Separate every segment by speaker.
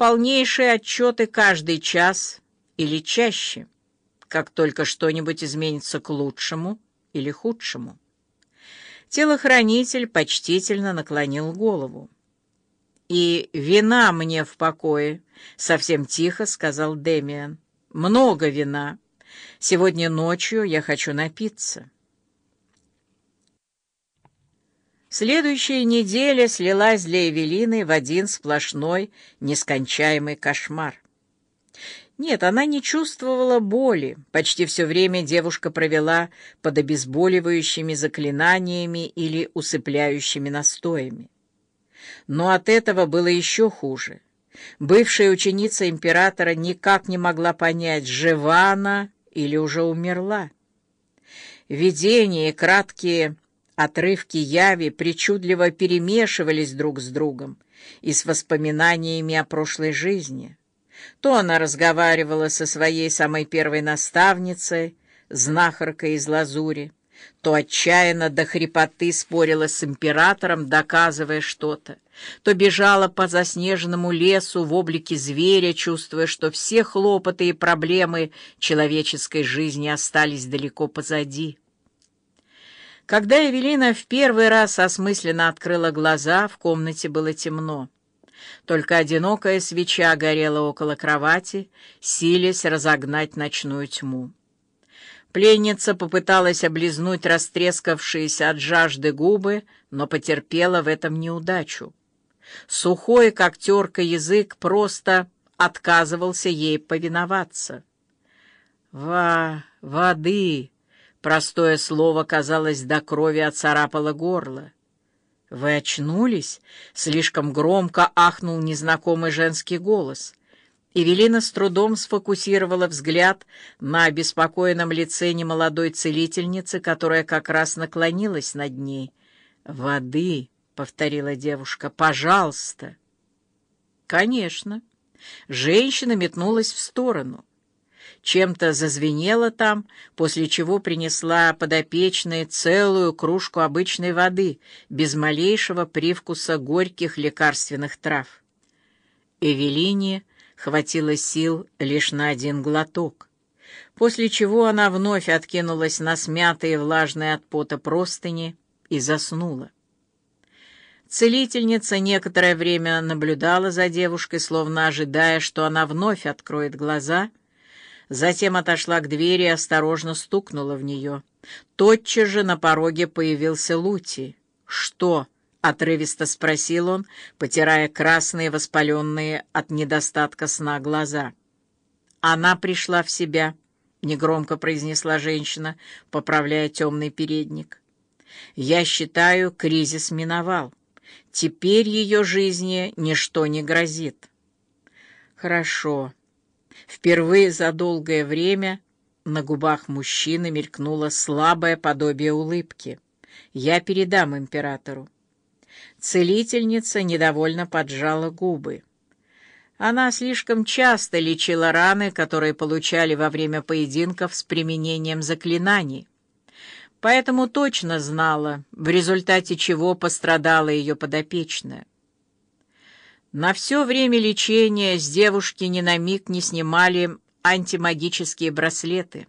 Speaker 1: полнейшие отчеты каждый час или чаще, как только что-нибудь изменится к лучшему или худшему. Телохранитель почтительно наклонил голову. «И вина мне в покое», — совсем тихо сказал Демиан. «Много вина. Сегодня ночью я хочу напиться». Следующая неделя слилась для Эвелины в один сплошной, нескончаемый кошмар. Нет, она не чувствовала боли. Почти все время девушка провела под обезболивающими заклинаниями или усыпляющими настоями. Но от этого было еще хуже. Бывшая ученица императора никак не могла понять, жива она или уже умерла. Видения и краткие Отрывки яви причудливо перемешивались друг с другом и с воспоминаниями о прошлой жизни. То она разговаривала со своей самой первой наставницей, знахаркой из лазури, то отчаянно до хрипоты спорила с императором, доказывая что-то, то бежала по заснеженному лесу в облике зверя, чувствуя, что все хлопоты и проблемы человеческой жизни остались далеко позади. Когда Эвелина в первый раз осмысленно открыла глаза, в комнате было темно. Только одинокая свеча горела около кровати, силясь разогнать ночную тьму. Пленница попыталась облизнуть растрескавшиеся от жажды губы, но потерпела в этом неудачу. Сухой, как терка, язык просто отказывался ей повиноваться. «Ва... воды!» Простое слово, казалось, до крови оцарапало горло. «Вы очнулись?» — слишком громко ахнул незнакомый женский голос. Эвелина с трудом сфокусировала взгляд на обеспокоенном лице немолодой целительницы, которая как раз наклонилась над ней. «Воды!» — повторила девушка. «Пожалуйста!» «Конечно!» Женщина метнулась в сторону чем-то зазвенела там, после чего принесла подопечной целую кружку обычной воды, без малейшего привкуса горьких лекарственных трав. Эвелине хватило сил лишь на один глоток, после чего она вновь откинулась на смятые влажные от пота простыни и заснула. Целительница некоторое время наблюдала за девушкой, словно ожидая, что она вновь откроет глаза — Затем отошла к двери и осторожно стукнула в нее. Тотчас же на пороге появился Лути. «Что?» — отрывисто спросил он, потирая красные, воспаленные от недостатка сна глаза. «Она пришла в себя», — негромко произнесла женщина, поправляя темный передник. «Я считаю, кризис миновал. Теперь ее жизни ничто не грозит». «Хорошо», Впервые за долгое время на губах мужчины мелькнуло слабое подобие улыбки. «Я передам императору». Целительница недовольно поджала губы. Она слишком часто лечила раны, которые получали во время поединков с применением заклинаний. Поэтому точно знала, в результате чего пострадала ее подопечная. На все время лечения с девушки ни на миг не снимали антимагические браслеты,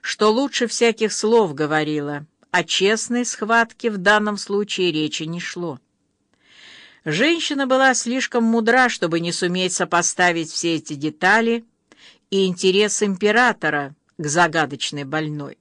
Speaker 1: что лучше всяких слов говорило, о честной схватке в данном случае речи не шло. Женщина была слишком мудра, чтобы не суметь сопоставить все эти детали и интерес императора к загадочной больной.